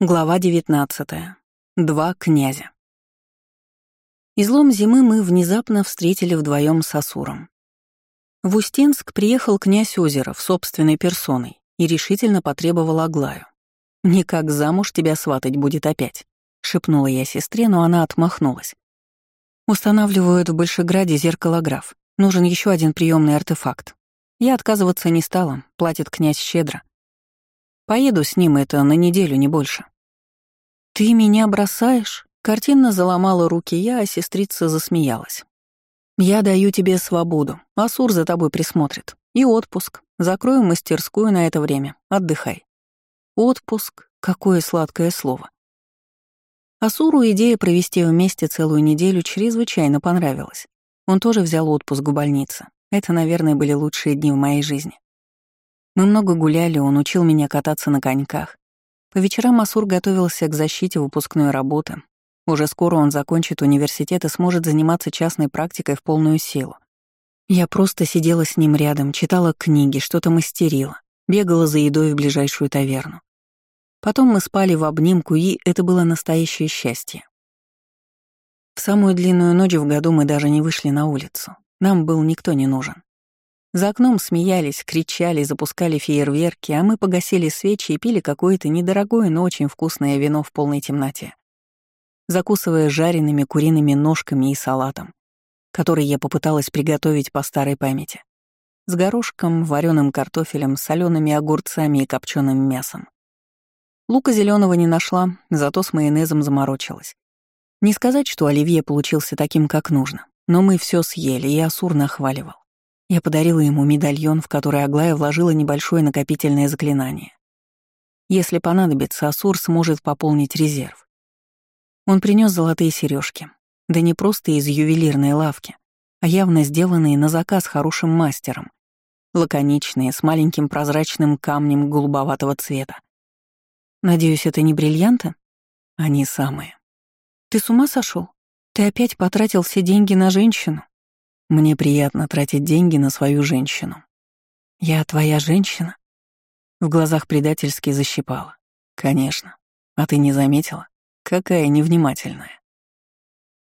Глава 19. Два князя. Излом зимы мы внезапно встретили вдвоем с Асуром. В Устинск приехал князь Озеров собственной персоной и решительно потребовал Аглаю. «Никак замуж тебя сватать будет опять», — шепнула я сестре, но она отмахнулась. «Устанавливают в Большеграде зеркалограф. Нужен еще один приемный артефакт. Я отказываться не стала, платит князь щедро. Поеду с ним, это на неделю, не больше. «Ты меня бросаешь?» Картинно заломала руки я, а сестрица засмеялась. «Я даю тебе свободу, Асур за тобой присмотрит. И отпуск. Закрою мастерскую на это время. Отдыхай». Отпуск — какое сладкое слово. Асуру идея провести вместе целую неделю чрезвычайно понравилась. Он тоже взял отпуск в больнице. Это, наверное, были лучшие дни в моей жизни. Мы много гуляли, он учил меня кататься на коньках. По вечерам Асур готовился к защите выпускной работы. Уже скоро он закончит университет и сможет заниматься частной практикой в полную силу. Я просто сидела с ним рядом, читала книги, что-то мастерила, бегала за едой в ближайшую таверну. Потом мы спали в обнимку, и это было настоящее счастье. В самую длинную ночь в году мы даже не вышли на улицу. Нам был никто не нужен. За окном смеялись, кричали, запускали фейерверки, а мы погасили свечи и пили какое-то недорогое, но очень вкусное вино в полной темноте, закусывая жареными куриными ножками и салатом, который я попыталась приготовить по старой памяти, с горошком, вареным картофелем, солеными огурцами и копченым мясом. Лука зеленого не нашла, зато с майонезом заморочилась. Не сказать, что оливье получился таким, как нужно, но мы все съели, и Асур нахваливал. Я подарила ему медальон, в который Аглая вложила небольшое накопительное заклинание. Если понадобится, Асур сможет пополнить резерв. Он принес золотые сережки, да не просто из ювелирной лавки, а явно сделанные на заказ хорошим мастером, лаконичные, с маленьким прозрачным камнем голубоватого цвета. Надеюсь, это не бриллианты? Они самые. Ты с ума сошел? Ты опять потратил все деньги на женщину? Мне приятно тратить деньги на свою женщину. Я твоя женщина? В глазах предательски защипала. Конечно. А ты не заметила? Какая невнимательная.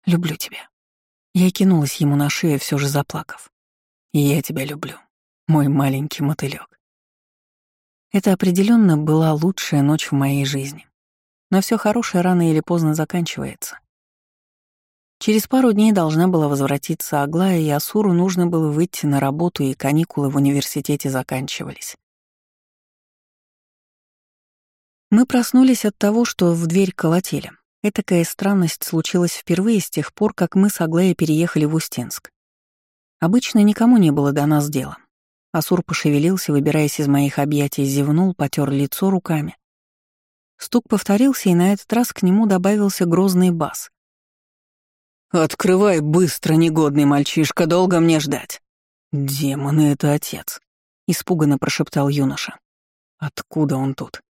Люблю тебя. Я кинулась ему на шею, все же заплакав. И я тебя люблю, мой маленький мотылек. Это определенно была лучшая ночь в моей жизни. Но все хорошее рано или поздно заканчивается. Через пару дней должна была возвратиться Аглая, и Асуру нужно было выйти на работу, и каникулы в университете заканчивались. Мы проснулись от того, что в дверь колотили. Этакая странность случилась впервые с тех пор, как мы с Аглаей переехали в Устинск. Обычно никому не было до нас дела. Асур пошевелился, выбираясь из моих объятий, зевнул, потер лицо руками. Стук повторился, и на этот раз к нему добавился грозный бас. «Открывай быстро, негодный мальчишка, долго мне ждать». «Демоны, это отец», — испуганно прошептал юноша. «Откуда он тут?»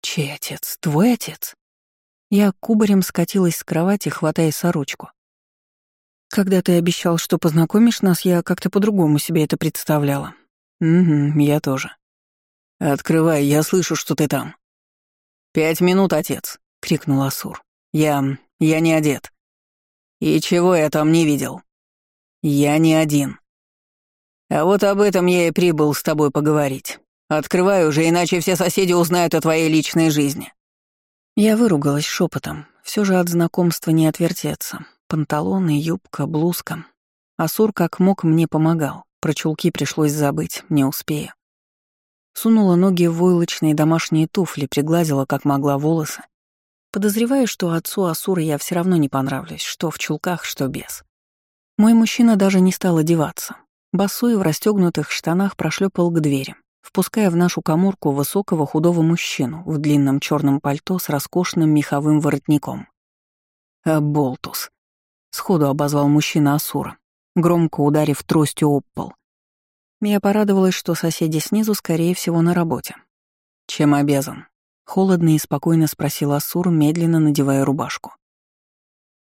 «Чей отец? Твой отец?» Я кубарем скатилась с кровати, хватая сорочку. «Когда ты обещал, что познакомишь нас, я как-то по-другому себе это представляла». «Угу, я тоже». «Открывай, я слышу, что ты там». «Пять минут, отец», — крикнул Асур. «Я... я не одет». И чего я там не видел? Я не один. А вот об этом я и прибыл с тобой поговорить. Открывай уже, иначе все соседи узнают о твоей личной жизни. Я выругалась шепотом. Все же от знакомства не отвертеться. Панталоны, юбка, блузка. Асур как мог мне помогал. Про чулки пришлось забыть, не успею. Сунула ноги в войлочные домашние туфли, пригладила как могла волосы Подозреваю, что отцу Асуры я все равно не понравлюсь, что в чулках, что без. Мой мужчина даже не стал одеваться. Босой в расстегнутых штанах прошлепал к двери, впуская в нашу коморку высокого худого мужчину в длинном черном пальто с роскошным меховым воротником. «Аболтус», — сходу обозвал мужчина Асура, громко ударив тростью об пол. Я порадовалась, что соседи снизу, скорее всего, на работе. «Чем обязан?» Холодно и спокойно спросил Асур, медленно надевая рубашку.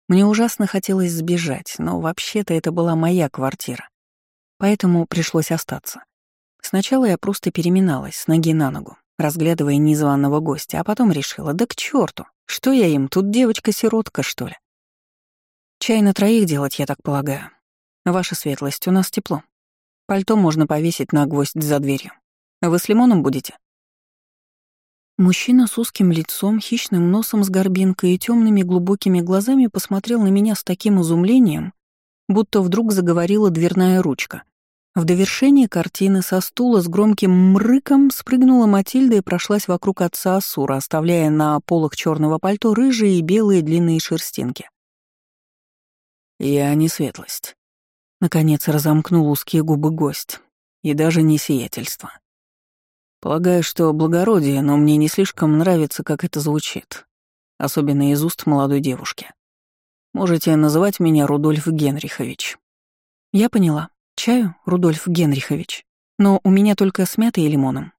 Мне ужасно хотелось сбежать, но вообще-то это была моя квартира. Поэтому пришлось остаться. Сначала я просто переминалась с ноги на ногу, разглядывая незваного гостя, а потом решила, да к черту, что я им, тут девочка-сиротка, что ли? Чай на троих делать, я так полагаю. Ваша светлость, у нас тепло. Пальто можно повесить на гвоздь за дверью. Вы с лимоном будете? Мужчина с узким лицом, хищным носом с горбинкой и темными глубокими глазами посмотрел на меня с таким изумлением, будто вдруг заговорила дверная ручка. В довершение картины со стула с громким мрыком спрыгнула Матильда и прошлась вокруг отца Асура, оставляя на полах черного пальто рыжие и белые длинные шерстинки. «Я не светлость», — наконец разомкнул узкие губы гость, и даже не сиятельство. Полагаю, что благородие, но мне не слишком нравится, как это звучит. Особенно из уст молодой девушки. Можете называть меня Рудольф Генрихович. Я поняла. Чаю, Рудольф Генрихович. Но у меня только с мятой и лимоном.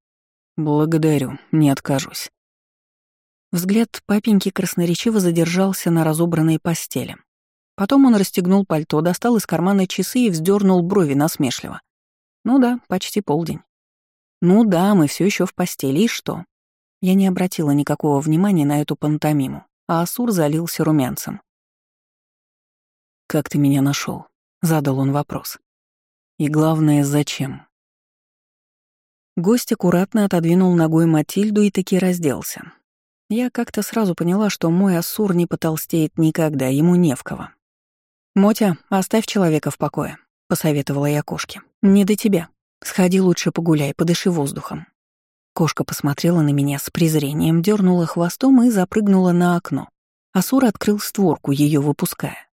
Благодарю, не откажусь. Взгляд папеньки красноречиво задержался на разобранной постели. Потом он расстегнул пальто, достал из кармана часы и вздернул брови насмешливо. Ну да, почти полдень. Ну да, мы все еще в постели, и что? Я не обратила никакого внимания на эту пантомиму, а Асур залился румянцем. «Как ты меня нашел? задал он вопрос. «И главное, зачем?» Гость аккуратно отодвинул ногой Матильду и таки разделся. Я как-то сразу поняла, что мой Асур не потолстеет никогда, ему не в кого. «Мотя, оставь человека в покое», — посоветовала я кошке. «Не до тебя». Сходи лучше погуляй, подыши воздухом. Кошка посмотрела на меня с презрением, дернула хвостом и запрыгнула на окно. Асур открыл створку, ее выпуская.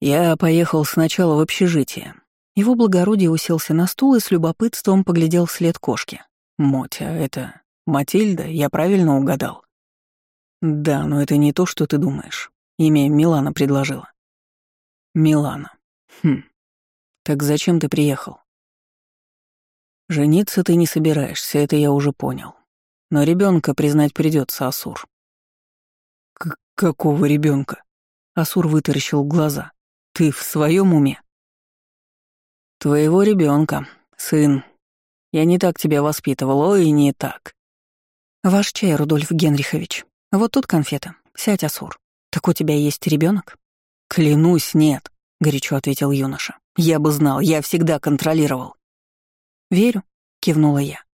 Я поехал сначала в общежитие. Его благородие уселся на стул и с любопытством поглядел вслед кошки. «Мотя, это Матильда, я правильно угадал?» «Да, но это не то, что ты думаешь. Имя Милана предложила». «Милана. Хм. Так зачем ты приехал?» Жениться ты не собираешься, это я уже понял. Но ребенка признать придется, Асур. К какого ребенка? Асур вытаращил глаза. Ты в своем уме? Твоего ребенка, сын. Я не так тебя воспитывал, ой, не так. Ваш чай, Рудольф Генрихович. Вот тут конфета. Сядь, Асур. Так у тебя есть ребенок? Клянусь, нет, горячо ответил юноша. Я бы знал, я всегда контролировал. «Верю», — кивнула я.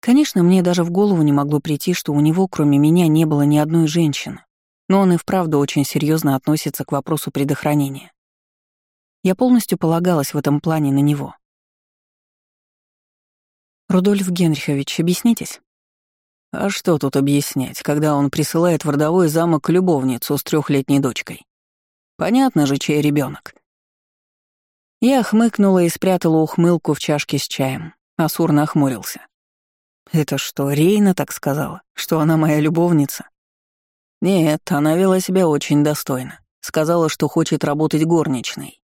Конечно, мне даже в голову не могло прийти, что у него, кроме меня, не было ни одной женщины, но он и вправду очень серьезно относится к вопросу предохранения. Я полностью полагалась в этом плане на него. «Рудольф Генрихович, объяснитесь?» «А что тут объяснять, когда он присылает в родовой замок любовницу с трехлетней дочкой? Понятно же, чей ребенок. Я хмыкнула и спрятала ухмылку в чашке с чаем. Асур нахмурился. «Это что, Рейна так сказала? Что она моя любовница?» «Нет, она вела себя очень достойно. Сказала, что хочет работать горничной».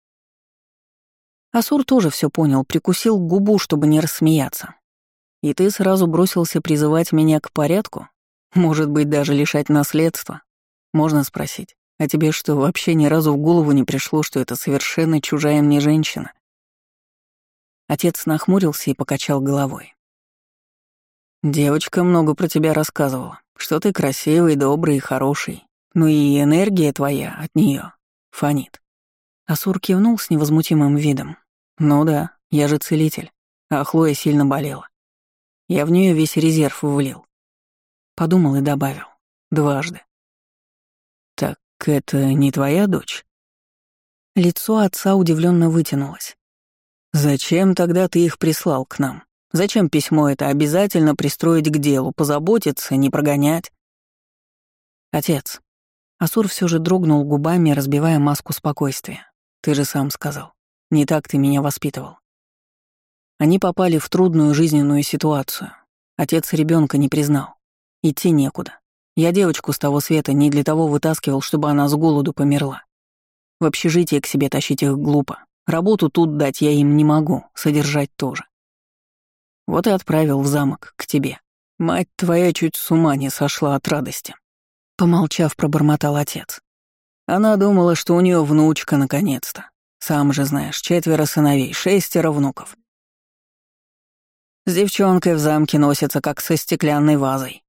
Асур тоже все понял, прикусил губу, чтобы не рассмеяться. «И ты сразу бросился призывать меня к порядку? Может быть, даже лишать наследства? Можно спросить. А тебе что, вообще ни разу в голову не пришло, что это совершенно чужая мне женщина?» Отец нахмурился и покачал головой. «Девочка много про тебя рассказывала, что ты красивый, добрый и хороший. Ну и энергия твоя от нее фонит». Асур кивнул с невозмутимым видом. «Ну да, я же целитель, а Хлоя сильно болела. Я в нее весь резерв влил». Подумал и добавил. «Дважды». «Так это не твоя дочь?» Лицо отца удивленно вытянулось. «Зачем тогда ты их прислал к нам? Зачем письмо это обязательно пристроить к делу, позаботиться, не прогонять?» «Отец». Асур все же дрогнул губами, разбивая маску спокойствия. «Ты же сам сказал. Не так ты меня воспитывал. Они попали в трудную жизненную ситуацию. Отец ребенка не признал. Идти некуда. Я девочку с того света не для того вытаскивал, чтобы она с голоду померла. В общежитие к себе тащить их глупо. Работу тут дать я им не могу, содержать тоже. Вот и отправил в замок, к тебе. Мать твоя чуть с ума не сошла от радости. Помолчав, пробормотал отец. Она думала, что у нее внучка наконец-то. Сам же знаешь, четверо сыновей, шестеро внуков. С девчонкой в замке носится, как со стеклянной вазой.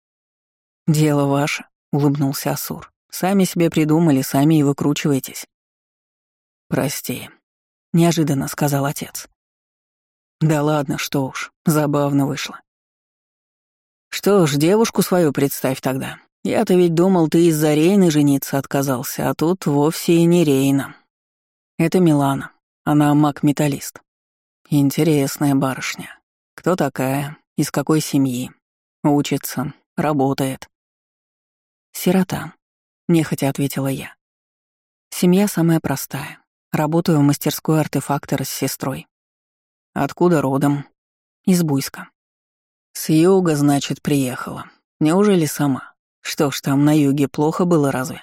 «Дело ваше», — улыбнулся Асур. «Сами себе придумали, сами и выкручивайтесь». «Прости», — неожиданно сказал отец. «Да ладно, что уж, забавно вышло». «Что ж, девушку свою представь тогда. Я-то ведь думал, ты из-за Рейны жениться отказался, а тут вовсе и не Рейна. Это Милана, она маг-металлист. Интересная барышня. Кто такая? Из какой семьи? Учится, работает. Сирота, нехотя ответила я. Семья самая простая. Работаю в мастерской артефактора с сестрой. Откуда родом? Из Буйска. С юга, значит, приехала. Неужели сама? Что ж, там на юге плохо было разве?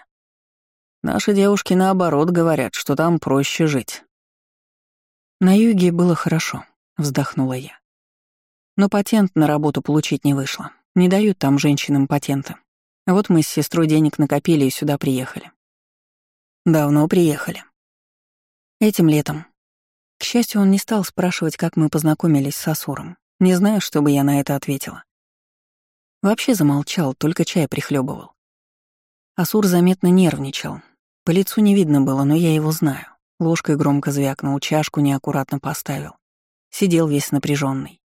Наши девушки наоборот говорят, что там проще жить. На юге было хорошо, вздохнула я. Но патент на работу получить не вышло. Не дают там женщинам патента. Вот мы с сестрой денег накопили и сюда приехали. Давно приехали. Этим летом. К счастью, он не стал спрашивать, как мы познакомились с Асуром. Не знаю, что бы я на это ответила. Вообще замолчал, только чай прихлебывал. Асур заметно нервничал. По лицу не видно было, но я его знаю. Ложкой громко звякнул, чашку неаккуратно поставил. Сидел весь напряженный.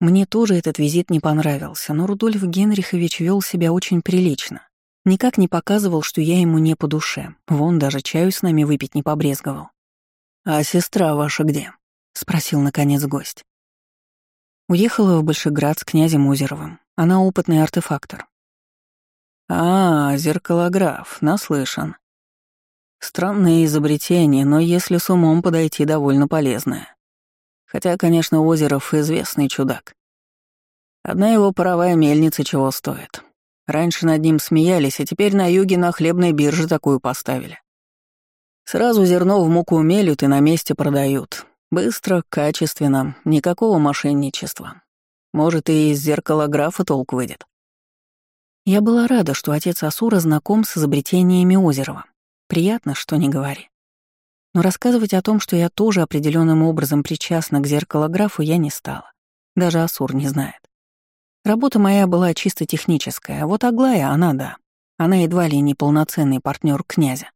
Мне тоже этот визит не понравился, но Рудольф Генрихович вел себя очень прилично. Никак не показывал, что я ему не по душе. Вон даже чаю с нами выпить не побрезговал. «А сестра ваша где?» — спросил наконец гость. Уехала в Большеград с князем Озеровым. Она опытный артефактор. А, зеркалограф, наслышан. Странное изобретение, но если с умом подойти, довольно полезное. Хотя, конечно, Озеров известный чудак. Одна его паровая мельница чего стоит. Раньше над ним смеялись, а теперь на юге на хлебной бирже такую поставили. Сразу зерно в муку мелют и на месте продают. Быстро, качественно, никакого мошенничества. Может, и из зеркала графа толк выйдет. Я была рада, что отец Асура знаком с изобретениями Озерова. Приятно, что не говори. Но рассказывать о том, что я тоже определенным образом причастна к зеркалографу, я не стала. Даже Асур не знает. Работа моя была чисто техническая, а вот Аглая, она да. Она едва ли не полноценный партнер князя.